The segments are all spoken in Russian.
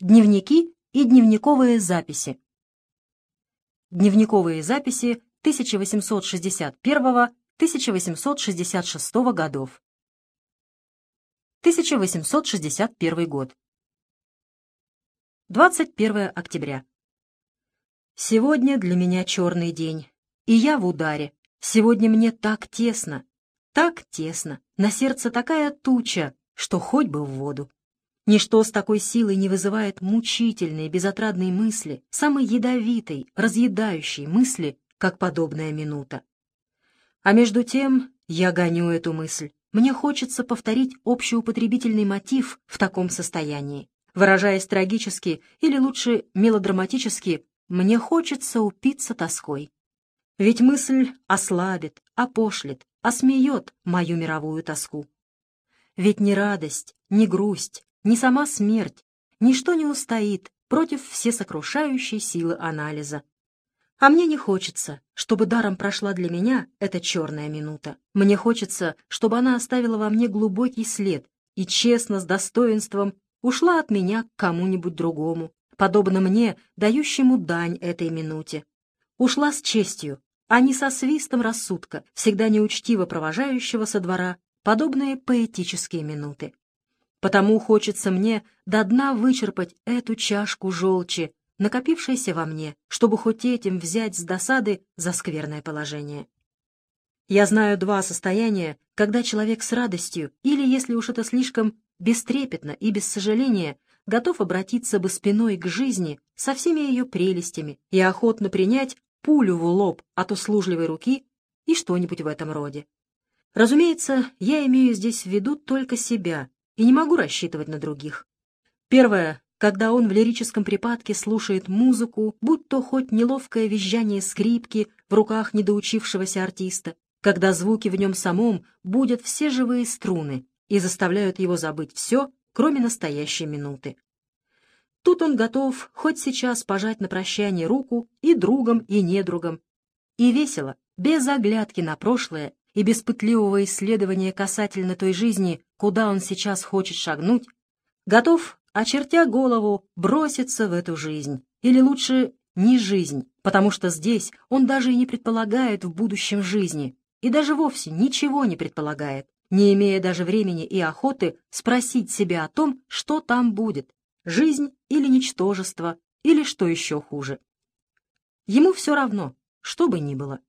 Дневники и дневниковые записи. Дневниковые записи 1861-1866 годов. 1861 год. 21 октября. Сегодня для меня черный день, и я в ударе. Сегодня мне так тесно, так тесно, на сердце такая туча, что хоть бы в воду. Ничто с такой силой не вызывает мучительной, безотрадной мысли, самой ядовитой, разъедающей мысли, как подобная минута. А между тем я гоню эту мысль. Мне хочется повторить общеупотребительный мотив в таком состоянии. Выражаясь трагически или лучше мелодраматически, мне хочется упиться тоской. Ведь мысль ослабит, опошлит, осмеет мою мировую тоску. Ведь ни радость, ни грусть, ни сама смерть, ничто не устоит против всесокрушающей силы анализа. А мне не хочется, чтобы даром прошла для меня эта черная минута. Мне хочется, чтобы она оставила во мне глубокий след и честно, с достоинством, ушла от меня к кому-нибудь другому, подобно мне, дающему дань этой минуте. Ушла с честью, а не со свистом рассудка, всегда неучтиво провожающего со двора подобные поэтические минуты. Потому хочется мне до дна вычерпать эту чашку желчи, накопившейся во мне, чтобы хоть этим взять с досады за скверное положение. Я знаю два состояния, когда человек с радостью, или, если уж это слишком бестрепетно и без сожаления, готов обратиться бы спиной к жизни со всеми ее прелестями и охотно принять пулю в лоб от услужливой руки и что-нибудь в этом роде. Разумеется, я имею здесь в виду только себя, и не могу рассчитывать на других. Первое, когда он в лирическом припадке слушает музыку, будь то хоть неловкое визжание скрипки в руках недоучившегося артиста, когда звуки в нем самом будут все живые струны и заставляют его забыть все, кроме настоящей минуты. Тут он готов хоть сейчас пожать на прощание руку и другом, и недругом. И весело, без оглядки на прошлое и без пытливого исследования касательно той жизни, куда он сейчас хочет шагнуть, готов, очертя голову, броситься в эту жизнь. Или лучше, не жизнь, потому что здесь он даже и не предполагает в будущем жизни, и даже вовсе ничего не предполагает, не имея даже времени и охоты спросить себя о том, что там будет, жизнь или ничтожество, или что еще хуже. Ему все равно, что бы ни было.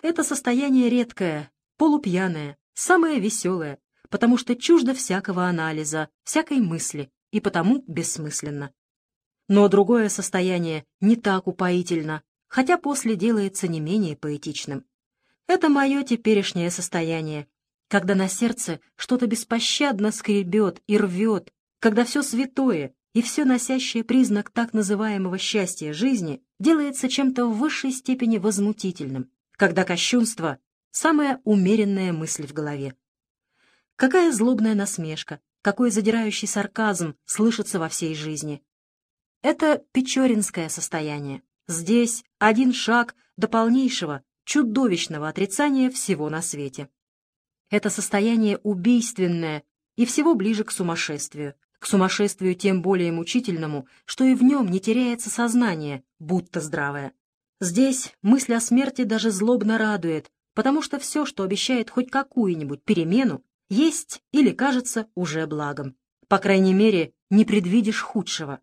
Это состояние редкое, полупьяное, самое веселое, потому что чуждо всякого анализа, всякой мысли, и потому бессмысленно. Но другое состояние не так упоительно, хотя после делается не менее поэтичным. Это мое теперешнее состояние, когда на сердце что-то беспощадно скребет и рвет, когда все святое и все носящее признак так называемого счастья жизни делается чем-то в высшей степени возмутительным, когда кощунство — самая умеренная мысль в голове. Какая злобная насмешка, какой задирающий сарказм слышится во всей жизни. Это печоринское состояние. Здесь один шаг до полнейшего, чудовищного отрицания всего на свете. Это состояние убийственное и всего ближе к сумасшествию, к сумасшествию тем более мучительному, что и в нем не теряется сознание, будто здравое. Здесь мысль о смерти даже злобно радует, потому что все, что обещает хоть какую-нибудь перемену, есть или кажется уже благом. По крайней мере, не предвидишь худшего.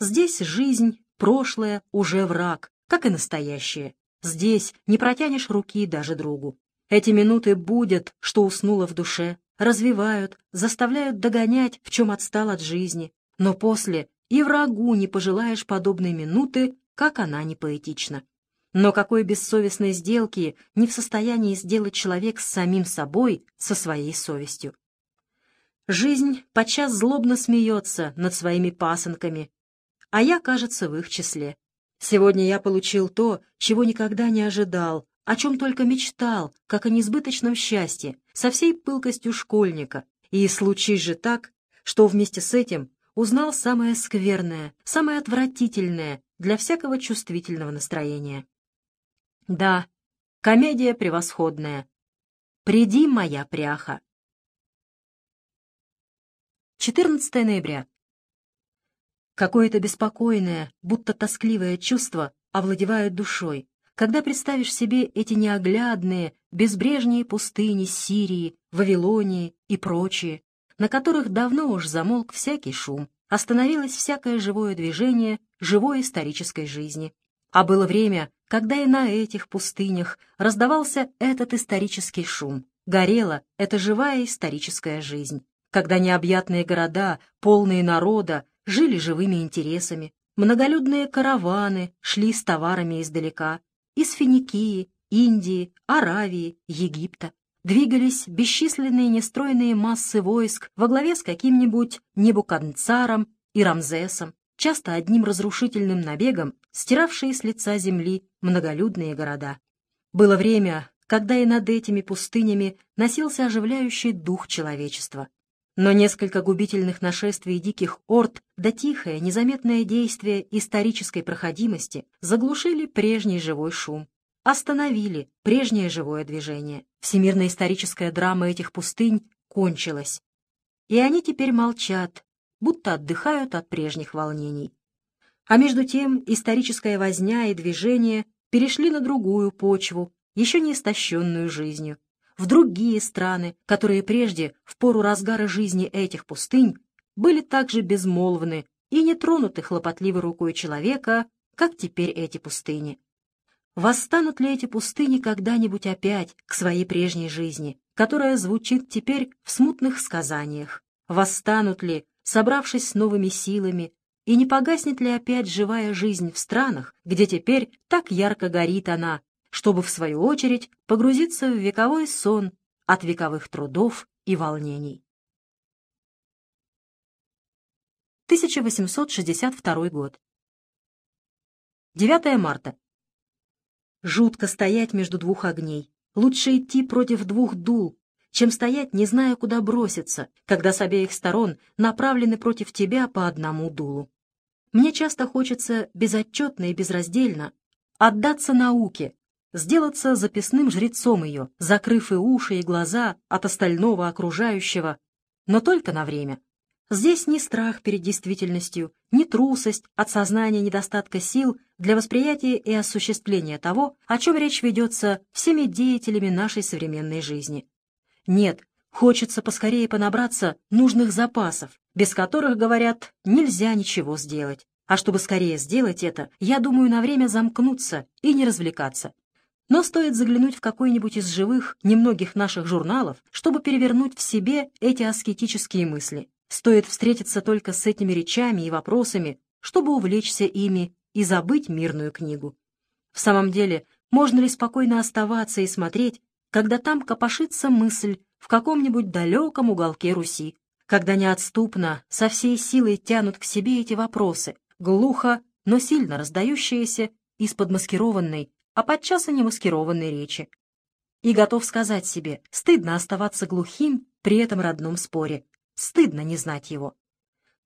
Здесь жизнь, прошлое, уже враг, как и настоящее. Здесь не протянешь руки даже другу. Эти минуты будет, что уснуло в душе, развивают, заставляют догонять, в чем отстал от жизни. Но после и врагу не пожелаешь подобной минуты, как она не поэтична. Но какой бессовестной сделки не в состоянии сделать человек с самим собой, со своей совестью? Жизнь подчас злобно смеется над своими пасынками, а я, кажется, в их числе. Сегодня я получил то, чего никогда не ожидал, о чем только мечтал, как о несбыточном счастье, со всей пылкостью школьника. И случись же так, что вместе с этим узнал самое скверное, самое отвратительное для всякого чувствительного настроения. Да, комедия превосходная. Приди, моя пряха. 14 ноября. Какое-то беспокойное, будто тоскливое чувство овладевает душой, когда представишь себе эти неоглядные, безбрежные пустыни Сирии, Вавилонии и прочие, на которых давно уж замолк всякий шум, остановилось всякое живое движение живой исторической жизни. А было время, когда и на этих пустынях раздавался этот исторический шум, горела эта живая историческая жизнь, когда необъятные города, полные народа, жили живыми интересами, многолюдные караваны шли с товарами издалека, из Финикии, Индии, Аравии, Египта. Двигались бесчисленные нестройные массы войск во главе с каким-нибудь Небукаднцаром и Рамзесом, часто одним разрушительным набегом, стиравшие с лица земли многолюдные города. Было время, когда и над этими пустынями носился оживляющий дух человечества. Но несколько губительных нашествий диких орд да тихое, незаметное действие исторической проходимости заглушили прежний живой шум, остановили прежнее живое движение. Всемирно-историческая драма этих пустынь кончилась. И они теперь молчат, будто отдыхают от прежних волнений. А между тем историческая возня и движение перешли на другую почву, еще не истощенную жизнью, в другие страны, которые прежде, в пору разгара жизни этих пустынь, были также безмолвны и не тронуты хлопотливой рукой человека, как теперь эти пустыни. Восстанут ли эти пустыни когда-нибудь опять к своей прежней жизни, которая звучит теперь в смутных сказаниях? Восстанут ли, собравшись с новыми силами, и не погаснет ли опять живая жизнь в странах, где теперь так ярко горит она, чтобы, в свою очередь, погрузиться в вековой сон от вековых трудов и волнений. 1862 год. 9 марта. Жутко стоять между двух огней. Лучше идти против двух дул, чем стоять, не зная, куда броситься, когда с обеих сторон направлены против тебя по одному дулу. Мне часто хочется безотчетно и безраздельно отдаться науке, сделаться записным жрецом ее, закрыв и уши, и глаза от остального окружающего, но только на время. Здесь ни страх перед действительностью, ни трусость от сознания недостатка сил для восприятия и осуществления того, о чем речь ведется всеми деятелями нашей современной жизни. Нет, хочется поскорее понабраться нужных запасов, без которых, говорят, нельзя ничего сделать. А чтобы скорее сделать это, я думаю на время замкнуться и не развлекаться. Но стоит заглянуть в какой-нибудь из живых, немногих наших журналов, чтобы перевернуть в себе эти аскетические мысли. Стоит встретиться только с этими речами и вопросами, чтобы увлечься ими и забыть мирную книгу. В самом деле, можно ли спокойно оставаться и смотреть, когда там копошится мысль в каком-нибудь далеком уголке Руси, когда неотступно, со всей силой тянут к себе эти вопросы, глухо, но сильно раздающиеся из-под маскированной, а подчас и не маскированной речи. И готов сказать себе, стыдно оставаться глухим при этом родном споре, стыдно не знать его.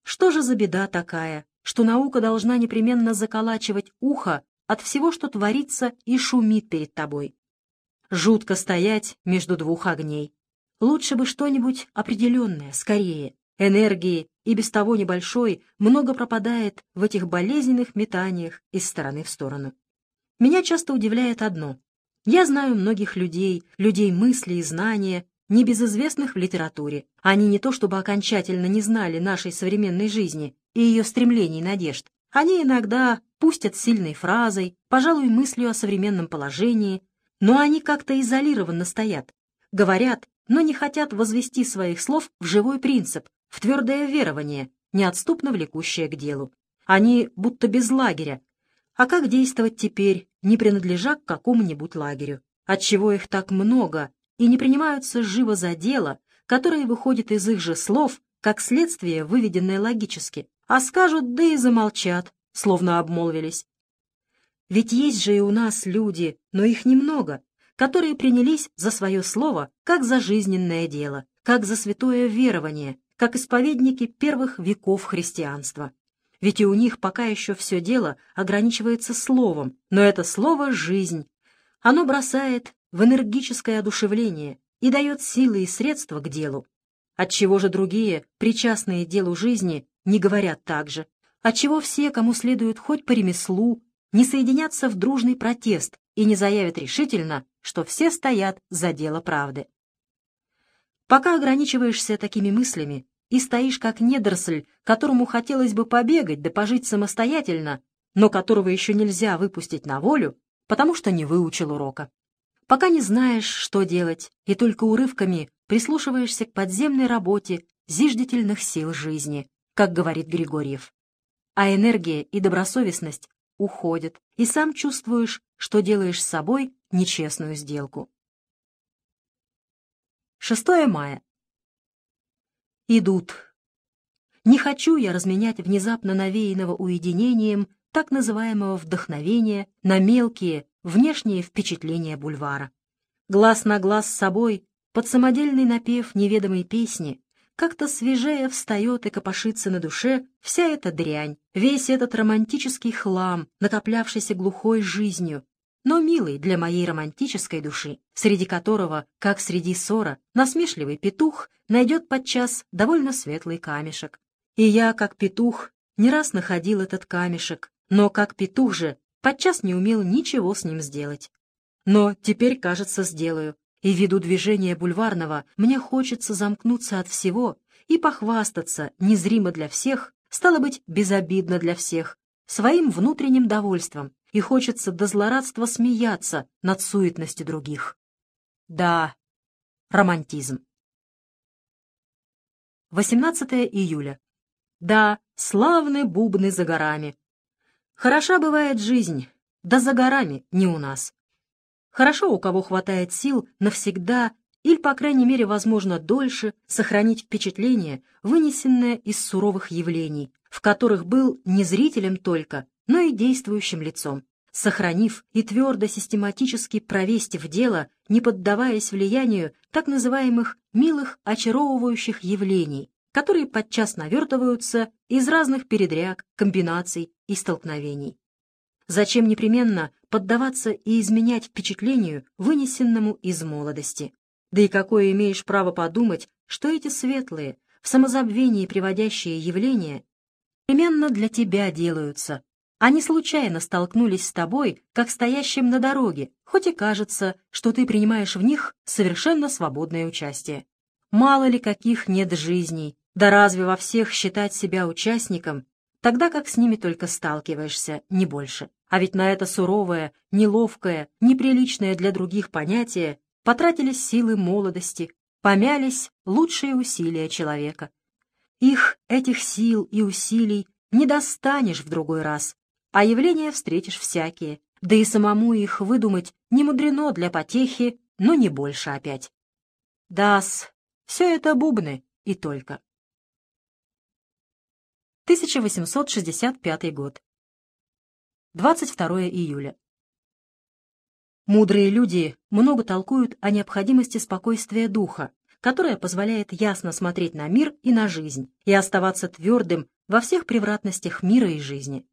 Что же за беда такая, что наука должна непременно заколачивать ухо от всего, что творится и шумит перед тобой? Жутко стоять между двух огней. Лучше бы что-нибудь определенное, скорее. Энергии, и без того небольшой, много пропадает в этих болезненных метаниях из стороны в сторону. Меня часто удивляет одно. Я знаю многих людей, людей мысли и знания, небезызвестных в литературе. Они не то чтобы окончательно не знали нашей современной жизни и ее стремлений и надежд. Они иногда пустят сильной фразой, пожалуй, мыслью о современном положении, но они как-то изолированно стоят. Говорят, но не хотят возвести своих слов в живой принцип, в твердое верование, неотступно влекущее к делу. Они будто без лагеря, а как действовать теперь, не принадлежа к какому-нибудь лагерю? Отчего их так много и не принимаются живо за дело, которое выходит из их же слов, как следствие, выведенное логически, а скажут, да и замолчат, словно обмолвились. Ведь есть же и у нас люди, но их немного, которые принялись за свое слово, как за жизненное дело, как за святое верование, как исповедники первых веков христианства ведь и у них пока еще все дело ограничивается словом, но это слово — жизнь. Оно бросает в энергическое одушевление и дает силы и средства к делу. Отчего же другие, причастные делу жизни, не говорят так же? отчего все, кому следует хоть по ремеслу, не соединятся в дружный протест и не заявят решительно, что все стоят за дело правды. Пока ограничиваешься такими мыслями и стоишь как недоросль, которому хотелось бы побегать да пожить самостоятельно, но которого еще нельзя выпустить на волю, потому что не выучил урока. Пока не знаешь, что делать, и только урывками прислушиваешься к подземной работе зиждительных сил жизни, как говорит Григорьев. А энергия и добросовестность уходят, и сам чувствуешь, что делаешь с собой нечестную сделку. 6 мая. Идут. Не хочу я разменять внезапно навеянного уединением так называемого вдохновения на мелкие, внешние впечатления бульвара. Глаз на глаз с собой, под самодельный напев неведомой песни, как-то свежее встает и копошится на душе вся эта дрянь, весь этот романтический хлам, накоплявшийся глухой жизнью, но милый для моей романтической души, среди которого, как среди ссора, насмешливый петух найдет подчас довольно светлый камешек. И я, как петух, не раз находил этот камешек, но, как петух же, подчас не умел ничего с ним сделать. Но теперь, кажется, сделаю, и ввиду движения бульварного мне хочется замкнуться от всего и похвастаться незримо для всех, стало быть, безобидно для всех, своим внутренним довольством, и хочется до злорадства смеяться над суетностью других. Да, романтизм. 18 июля. Да, славные бубны за горами. Хороша бывает жизнь, да за горами не у нас. Хорошо, у кого хватает сил навсегда или, по крайней мере, возможно, дольше сохранить впечатление, вынесенное из суровых явлений, в которых был не зрителем только, но и действующим лицом, сохранив и твердо систематически провести в дело, не поддаваясь влиянию так называемых «милых очаровывающих явлений», которые подчас навертываются из разных передряг, комбинаций и столкновений. Зачем непременно поддаваться и изменять впечатлению, вынесенному из молодости? Да и какое имеешь право подумать, что эти светлые, в самозабвении приводящие явления, непременно для тебя делаются, они случайно столкнулись с тобой, как стоящим на дороге, хоть и кажется, что ты принимаешь в них совершенно свободное участие. Мало ли каких нет жизней, да разве во всех считать себя участником, тогда как с ними только сталкиваешься, не больше. А ведь на это суровое, неловкое, неприличное для других понятие потратились силы молодости, помялись лучшие усилия человека. Их, этих сил и усилий, не достанешь в другой раз, а явления встретишь всякие, да и самому их выдумать не мудрено для потехи, но не больше опять. Дас, все это бубны и только. 1865 год. 22 июля. Мудрые люди много толкуют о необходимости спокойствия духа, которое позволяет ясно смотреть на мир и на жизнь и оставаться твердым во всех превратностях мира и жизни.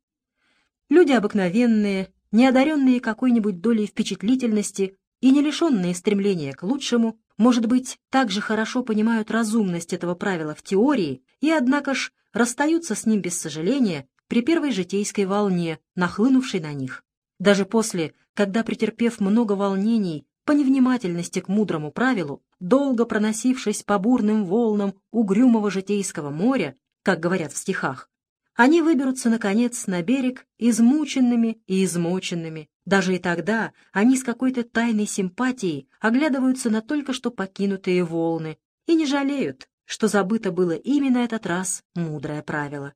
Люди обыкновенные, не одаренные какой-нибудь долей впечатлительности и не лишенные стремления к лучшему, может быть, также хорошо понимают разумность этого правила в теории и, однако ж, расстаются с ним без сожаления при первой житейской волне, нахлынувшей на них. Даже после, когда, претерпев много волнений по невнимательности к мудрому правилу, долго проносившись по бурным волнам угрюмого житейского моря, как говорят в стихах, они выберутся, наконец, на берег измученными и измоченными. Даже и тогда они с какой-то тайной симпатией оглядываются на только что покинутые волны и не жалеют, что забыто было именно этот раз мудрое правило.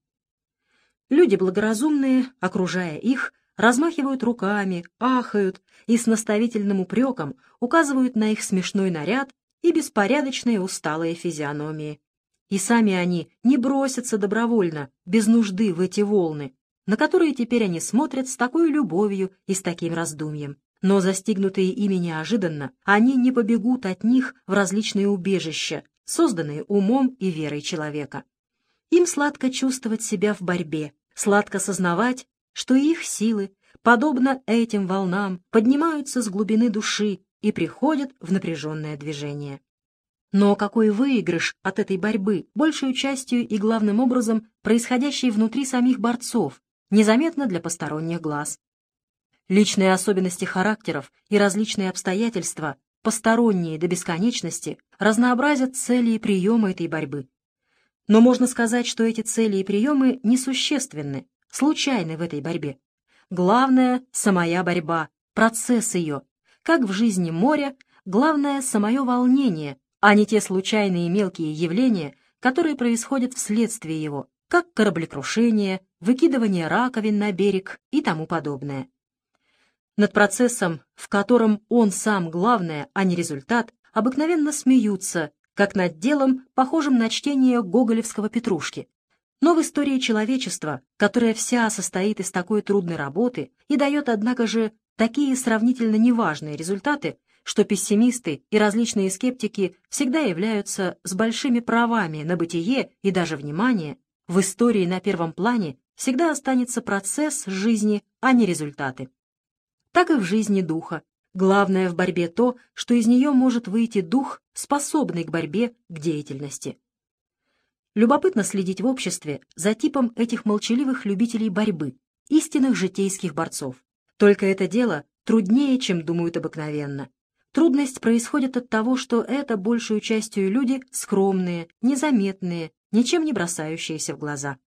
Люди благоразумные, окружая их, размахивают руками, ахают и с наставительным упреком указывают на их смешной наряд и беспорядочные усталые физиономии. И сами они не бросятся добровольно, без нужды в эти волны, на которые теперь они смотрят с такой любовью и с таким раздумьем. Но застигнутые ими неожиданно, они не побегут от них в различные убежища, созданные умом и верой человека. Им сладко чувствовать себя в борьбе, Сладко сознавать, что их силы, подобно этим волнам, поднимаются с глубины души и приходят в напряженное движение. Но какой выигрыш от этой борьбы, большую частью и главным образом происходящей внутри самих борцов, незаметно для посторонних глаз. Личные особенности характеров и различные обстоятельства, посторонние до бесконечности, разнообразят цели и приемы этой борьбы. Но можно сказать, что эти цели и приемы несущественны, случайны в этой борьбе. Главное — самая борьба, процесс ее. Как в жизни моря, главное — самое волнение, а не те случайные мелкие явления, которые происходят вследствие его, как кораблекрушение, выкидывание раковин на берег и тому подобное. Над процессом, в котором он сам главное, а не результат, обыкновенно смеются, как над делом, похожим на чтение гоголевского «Петрушки». Но в истории человечества, которая вся состоит из такой трудной работы и дает, однако же, такие сравнительно неважные результаты, что пессимисты и различные скептики всегда являются с большими правами на бытие и даже внимание, в истории на первом плане всегда останется процесс жизни, а не результаты. Так и в жизни духа. Главное в борьбе то, что из нее может выйти дух, способный к борьбе, к деятельности. Любопытно следить в обществе за типом этих молчаливых любителей борьбы, истинных житейских борцов. Только это дело труднее, чем думают обыкновенно. Трудность происходит от того, что это большую частью люди скромные, незаметные, ничем не бросающиеся в глаза.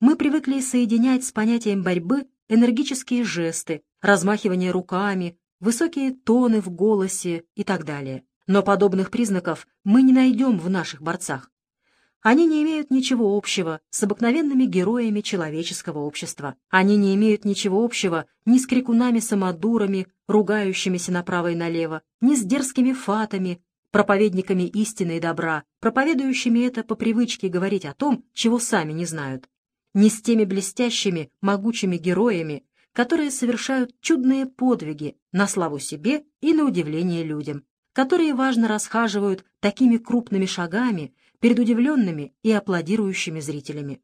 Мы привыкли соединять с понятием борьбы энергические жесты, размахивание руками, высокие тоны в голосе и так далее. Но подобных признаков мы не найдем в наших борцах. Они не имеют ничего общего с обыкновенными героями человеческого общества. Они не имеют ничего общего ни с крикунами-самодурами, ругающимися направо и налево, ни с дерзкими фатами, проповедниками истины и добра, проповедующими это по привычке говорить о том, чего сами не знают, ни с теми блестящими, могучими героями, которые совершают чудные подвиги на славу себе и на удивление людям, которые важно расхаживают такими крупными шагами перед удивленными и аплодирующими зрителями.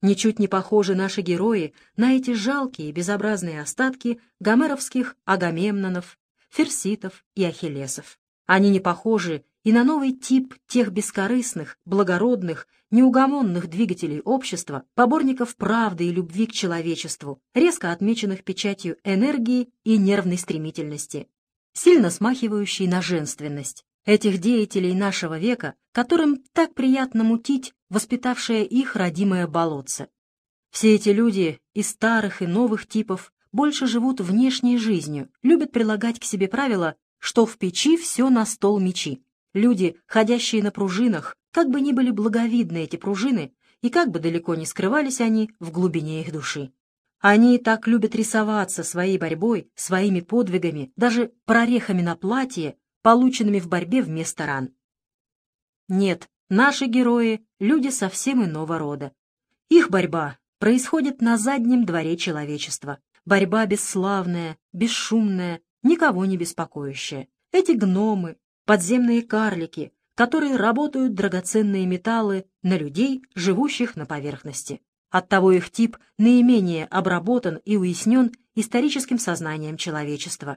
Ничуть не похожи наши герои на эти жалкие безобразные остатки гомеровских Агамемнонов, Ферситов и Ахиллесов. Они не похожи и на новый тип тех бескорыстных, благородных, неугомонных двигателей общества, поборников правды и любви к человечеству, резко отмеченных печатью энергии и нервной стремительности, сильно смахивающей на женственность. Этих деятелей нашего века, которым так приятно мутить воспитавшее их родимое болотце. Все эти люди, и старых, и новых типов, больше живут внешней жизнью, любят прилагать к себе правила, что в печи все на стол мечи. Люди, ходящие на пружинах, как бы ни были благовидны эти пружины, и как бы далеко не скрывались они в глубине их души. Они так любят рисоваться своей борьбой, своими подвигами, даже прорехами на платье, полученными в борьбе вместо ран. Нет, наши герои — люди совсем иного рода. Их борьба происходит на заднем дворе человечества. Борьба бесславная, бесшумная, никого не беспокоящая. Эти гномы, подземные карлики, которые работают драгоценные металлы на людей, живущих на поверхности. Оттого их тип наименее обработан и уяснен историческим сознанием человечества.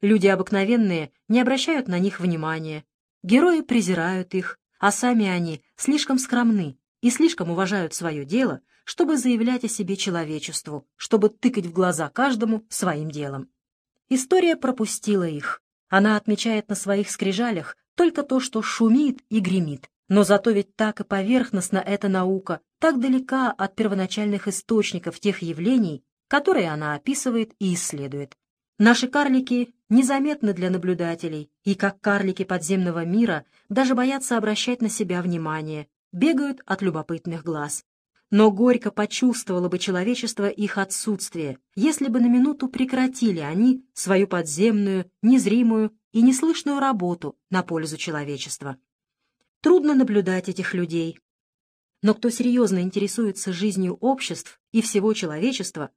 Люди обыкновенные не обращают на них внимания, герои презирают их, а сами они слишком скромны и слишком уважают свое дело, чтобы заявлять о себе человечеству, чтобы тыкать в глаза каждому своим делом. История пропустила их, она отмечает на своих скрижалях только то, что шумит и гремит. Но зато ведь так и поверхностна эта наука, так далека от первоначальных источников тех явлений, которые она описывает и исследует. Наши карлики незаметны для наблюдателей, и как карлики подземного мира даже боятся обращать на себя внимание, бегают от любопытных глаз. Но горько почувствовало бы человечество их отсутствие, если бы на минуту прекратили они свою подземную, незримую и неслышную работу на пользу человечества. Трудно наблюдать этих людей. Но кто серьезно интересуется жизнью обществ и всего человечества,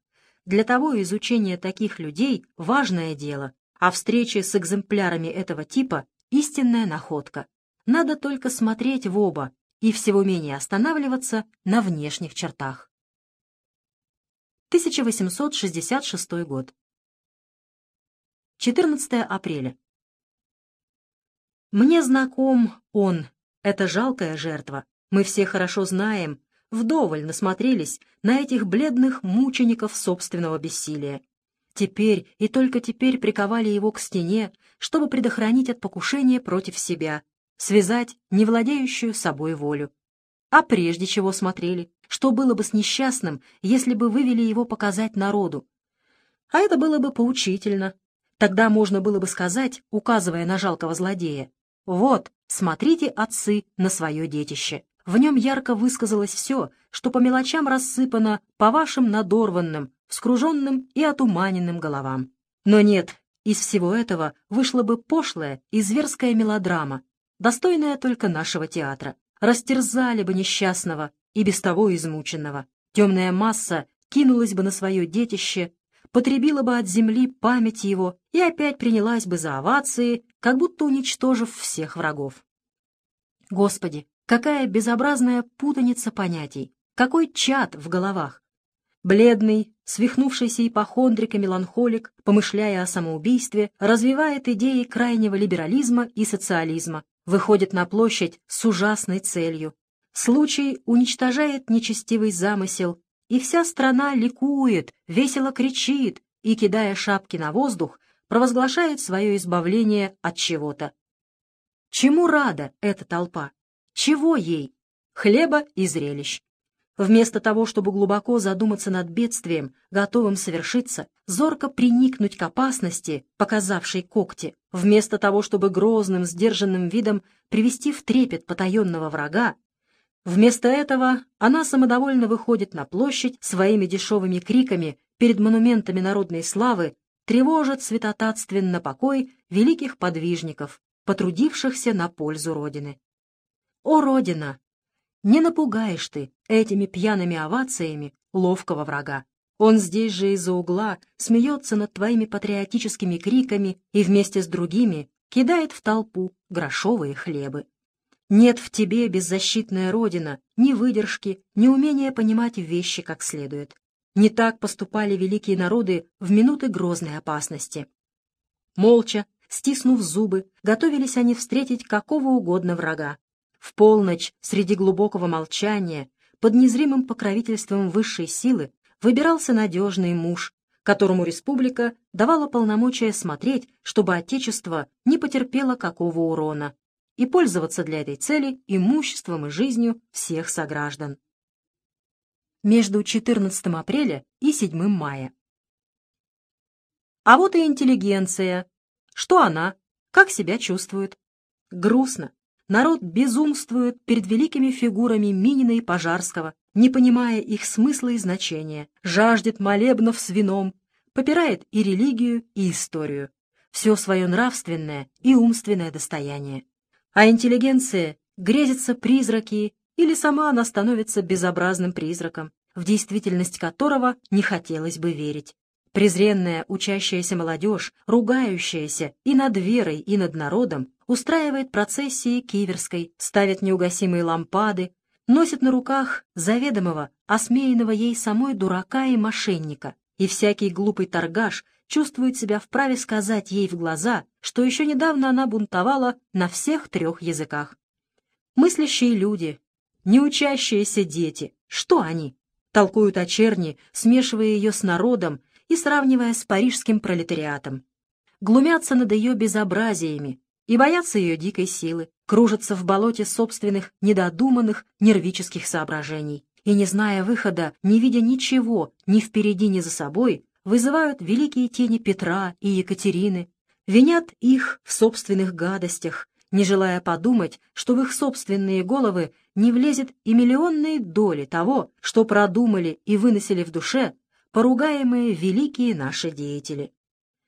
для того изучение таких людей — важное дело, а встречи с экземплярами этого типа — истинная находка. Надо только смотреть в оба и всего менее останавливаться на внешних чертах. 1866 год. 14 апреля. Мне знаком он, Это жалкая жертва. Мы все хорошо знаем, вдоволь насмотрелись на этих бледных мучеников собственного бессилия. Теперь и только теперь приковали его к стене, чтобы предохранить от покушения против себя, связать невладеющую собой волю. А прежде чего смотрели, что было бы с несчастным, если бы вывели его показать народу? А это было бы поучительно. Тогда можно было бы сказать, указывая на жалкого злодея, «Вот, смотрите, отцы, на свое детище». В нем ярко высказалось все, что по мелочам рассыпано по вашим надорванным, вскруженным и отуманенным головам. Но нет, из всего этого вышла бы пошлая и зверская мелодрама, достойная только нашего театра. Растерзали бы несчастного и без того измученного. Темная масса кинулась бы на свое детище, потребила бы от земли память его и опять принялась бы за овации, как будто уничтожив всех врагов. Господи, какая безобразная путаница понятий, какой чад в головах! Бледный, свихнувшийся ипохондрик-меланхолик, помышляя о самоубийстве, развивает идеи крайнего либерализма и социализма, выходит на площадь с ужасной целью. Случай уничтожает нечестивый замысел, и вся страна ликует, весело кричит и, кидая шапки на воздух, провозглашает свое избавление от чего-то. Чему рада эта толпа? Чего ей? Хлеба и зрелищ. Вместо того, чтобы глубоко задуматься над бедствием, готовым совершиться, зорко приникнуть к опасности, показавшей когти, вместо того, чтобы грозным, сдержанным видом привести в трепет потаенного врага, вместо этого она самодовольно выходит на площадь своими дешевыми криками перед монументами народной славы, тревожит святотатственно покой великих подвижников, потрудившихся на пользу Родины. О, Родина! Не напугаешь ты этими пьяными овациями ловкого врага. Он здесь же из-за угла смеется над твоими патриотическими криками и вместе с другими кидает в толпу грошовые хлебы. Нет в тебе, беззащитная родина, ни выдержки, ни умения понимать вещи как следует. Не так поступали великие народы в минуты грозной опасности. Молча, стиснув зубы, готовились они встретить какого угодно врага. В полночь, среди глубокого молчания, под незримым покровительством высшей силы, выбирался надежный муж, которому республика давала полномочия смотреть, чтобы Отечество не потерпело какого урона, и пользоваться для этой цели имуществом и жизнью всех сограждан. Между 14 апреля и 7 мая. А вот и интеллигенция. Что она? Как себя чувствует? Грустно, народ безумствует перед великими фигурами Минина и Пожарского, не понимая их смысла и значения, жаждет молебнов с вином, попирает и религию, и историю, все свое нравственное и умственное достояние. А интеллигенция грезится призраки, или сама она становится безобразным призраком, в действительность которого не хотелось бы верить. Презренная учащаяся молодежь, ругающаяся и над верой, и над народом, устраивает процессии киверской, ставит неугасимые лампады, носит на руках заведомого, осмеянного ей самой дурака и мошенника, и всякий глупый торгаш чувствует себя вправе сказать ей в глаза, что еще недавно она бунтовала на всех трех языках. Мыслящие люди, неучащиеся дети, что они? Толкуют о черни, смешивая ее с народом и сравнивая с парижским пролетариатом. Глумятся над ее безобразиями и боятся ее дикой силы, кружатся в болоте собственных недодуманных нервических соображений и, не зная выхода, не видя ничего ни впереди, ни за собой, вызывают великие тени Петра и Екатерины, винят их в собственных гадостях, не желая подумать, что в их собственные головы не влезет и миллионные доли того, что продумали и выносили в душе поругаемые великие наши деятели.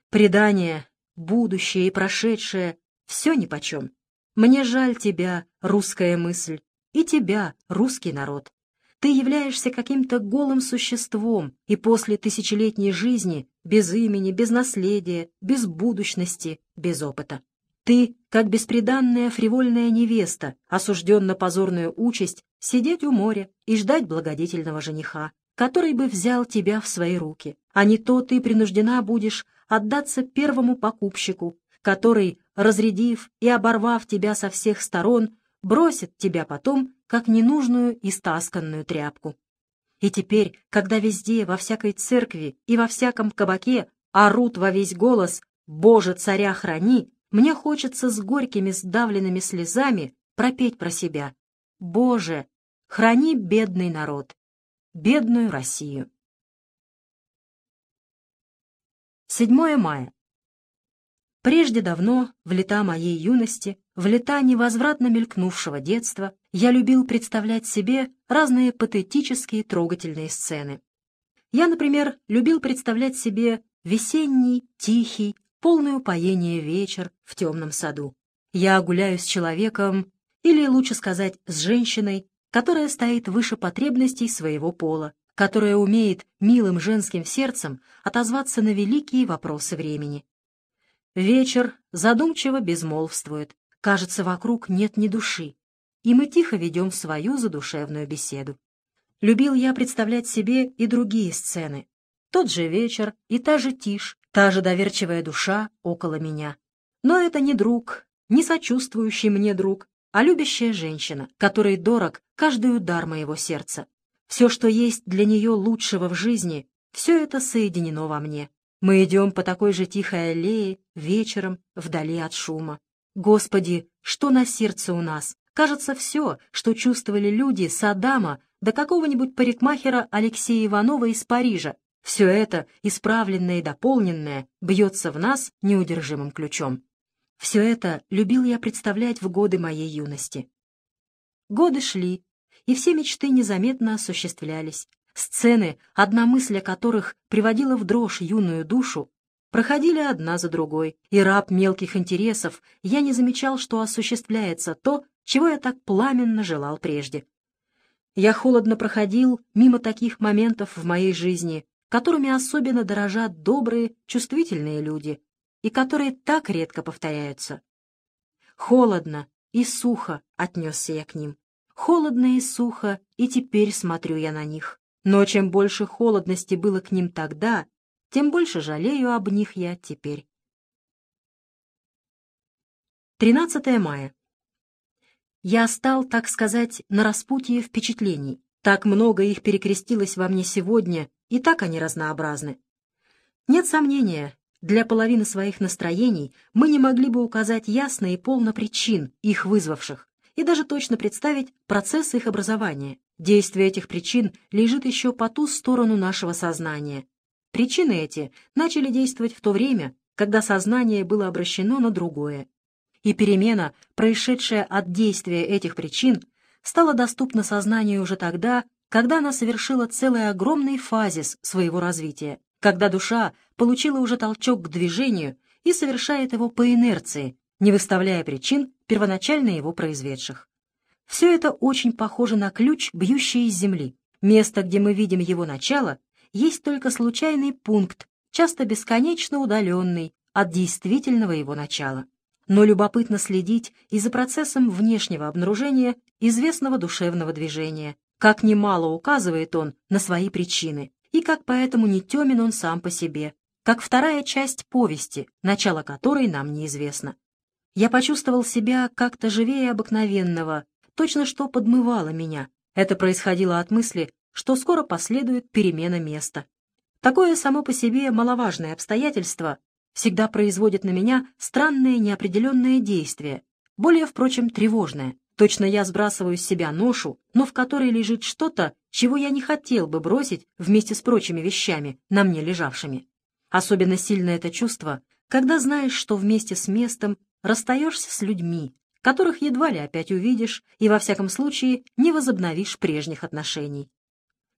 Предание, будущее и прошедшее — все нипочем. Мне жаль тебя, русская мысль, и тебя, русский народ. Ты являешься каким-то голым существом, и после тысячелетней жизни, без имени, без наследия, без будущности, без опыта. Ты, как бесприданная фривольная невеста, осужден на позорную участь сидеть у моря и ждать благодетельного жениха, который бы взял тебя в свои руки, а не то ты принуждена будешь отдаться первому покупщику, который, разрядив и оборвав тебя со всех сторон, бросит тебя потом, как ненужную и стасканную тряпку. И теперь, когда везде, во всякой церкви и во всяком кабаке орут во весь голос «Боже, царя храни!», мне хочется с горькими сдавленными слезами пропеть про себя «Боже, храни бедный народ, бедную Россию». 7 мая. Прежде давно, в лета моей юности, в лета невозвратно мелькнувшего детства, я любил представлять себе разные патетические трогательные сцены. Я, например, любил представлять себе весенний, тихий, полный упоения вечер в темном саду. Я гуляю с человеком, или лучше сказать, с женщиной, которая стоит выше потребностей своего пола, которая умеет милым женским сердцем отозваться на великие вопросы времени. Вечер задумчиво безмолвствует. Кажется, вокруг нет ни души. И мы тихо ведем свою задушевную беседу. Любил я представлять себе и другие сцены. Тот же вечер и та же тишь, та же доверчивая душа около меня. Но это не друг, не сочувствующий мне друг, а любящая женщина, которой дорог каждый удар моего сердца. Все, что есть для нее лучшего в жизни, все это соединено во мне. Мы идем по такой же тихой аллее, вечером, вдали от шума. Господи, что на сердце у нас? Кажется, все, что чувствовали люди с Адама до какого-нибудь парикмахера Алексея Иванова из Парижа, все это, исправленное и дополненное, бьется в нас неудержимым ключом. Все это любил я представлять в годы моей юности. Годы шли, и все мечты незаметно осуществлялись. Сцены, одна мысль о которых приводила в дрожь юную душу, проходили одна за другой, и раб мелких интересов, я не замечал, что осуществляется то, чего я так пламенно желал прежде. Я холодно проходил мимо таких моментов в моей жизни, которыми особенно дорожат добрые, чувствительные люди, и которые так редко повторяются. Холодно и сухо отнесся я к ним. Холодно и сухо, и теперь смотрю я на них. Но чем больше холодности было к ним тогда, тем больше жалею об них я теперь. 13 мая. Я стал, так сказать, на распутье впечатлений. Так много их перекрестилось во мне сегодня, и так они разнообразны. Нет сомнения, для половины своих настроений мы не могли бы указать ясно и полно причин, их вызвавших, и даже точно представить процесс их образования. Действие этих причин лежит еще по ту сторону нашего сознания. Причины эти начали действовать в то время, когда сознание было обращено на другое. И перемена, происшедшая от действия этих причин, стала доступна сознанию уже тогда, когда она совершила целый огромный фазис своего развития, когда душа получила уже толчок к движению и совершает его по инерции, не выставляя причин, первоначально его произведших. Все это очень похоже на ключ, бьющий из земли. Место, где мы видим его начало, есть только случайный пункт, часто бесконечно удаленный от действительного его начала. Но любопытно следить и за процессом внешнего обнаружения известного душевного движения, как немало указывает он на свои причины, и как поэтому не темен он сам по себе, как вторая часть повести, начало которой нам неизвестно. Я почувствовал себя как-то живее обыкновенного, точно что подмывало меня. Это происходило от мысли, что скоро последует перемена места. Такое само по себе маловажное обстоятельство всегда производит на меня странное неопределенное действие, более, впрочем, тревожное. Точно я сбрасываю с себя ношу, но в которой лежит что-то, чего я не хотел бы бросить вместе с прочими вещами, на мне лежавшими. Особенно сильно это чувство, когда знаешь, что вместе с местом расстаешься с людьми, которых едва ли опять увидишь и, во всяком случае, не возобновишь прежних отношений.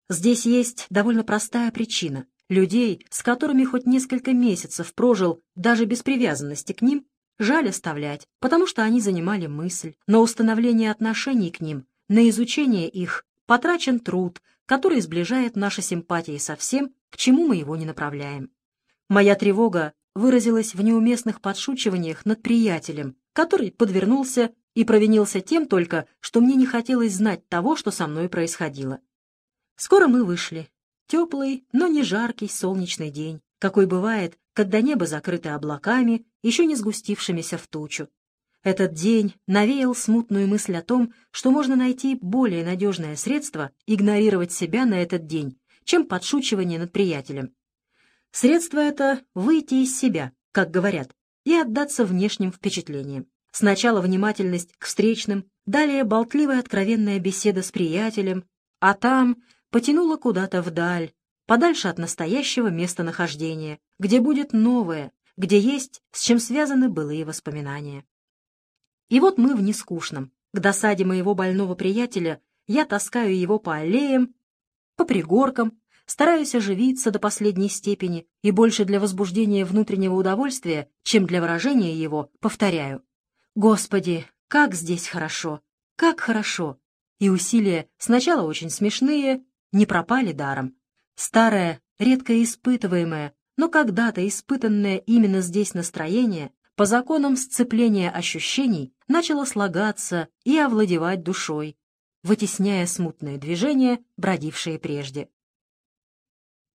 Здесь есть довольно простая причина. Людей, с которыми хоть несколько месяцев прожил даже без привязанности к ним, жаль оставлять, потому что они занимали мысль. На установление отношений к ним, на изучение их потрачен труд, который сближает наши симпатии со всем, к чему мы его не направляем. Моя тревога выразилась в неуместных подшучиваниях над приятелем, который подвернулся и провинился тем только, что мне не хотелось знать того, что со мной происходило. Скоро мы вышли. Теплый, но не жаркий солнечный день, какой бывает, когда небо закрыто облаками, еще не сгустившимися в тучу. Этот день навеял смутную мысль о том, что можно найти более надежное средство игнорировать себя на этот день, чем подшучивание над приятелем. Средство это — выйти из себя, как говорят, и отдаться внешним впечатлениям. Сначала внимательность к встречным, далее болтливая откровенная беседа с приятелем, а там потянула куда-то вдаль, подальше от настоящего местонахождения, где будет новое, где есть с чем связаны былые воспоминания. И вот мы в нескучном. К досаде моего больного приятеля я таскаю его по аллеям, по пригоркам, стараюсь оживиться до последней степени и больше для возбуждения внутреннего удовольствия, чем для выражения его, повторяю. Господи, как здесь хорошо, как хорошо! И усилия, сначала очень смешные, не пропали даром. Старое, редко испытываемое, но когда-то испытанное именно здесь настроение по законам сцепления ощущений начало слагаться и овладевать душой, вытесняя смутные движения, бродившие прежде.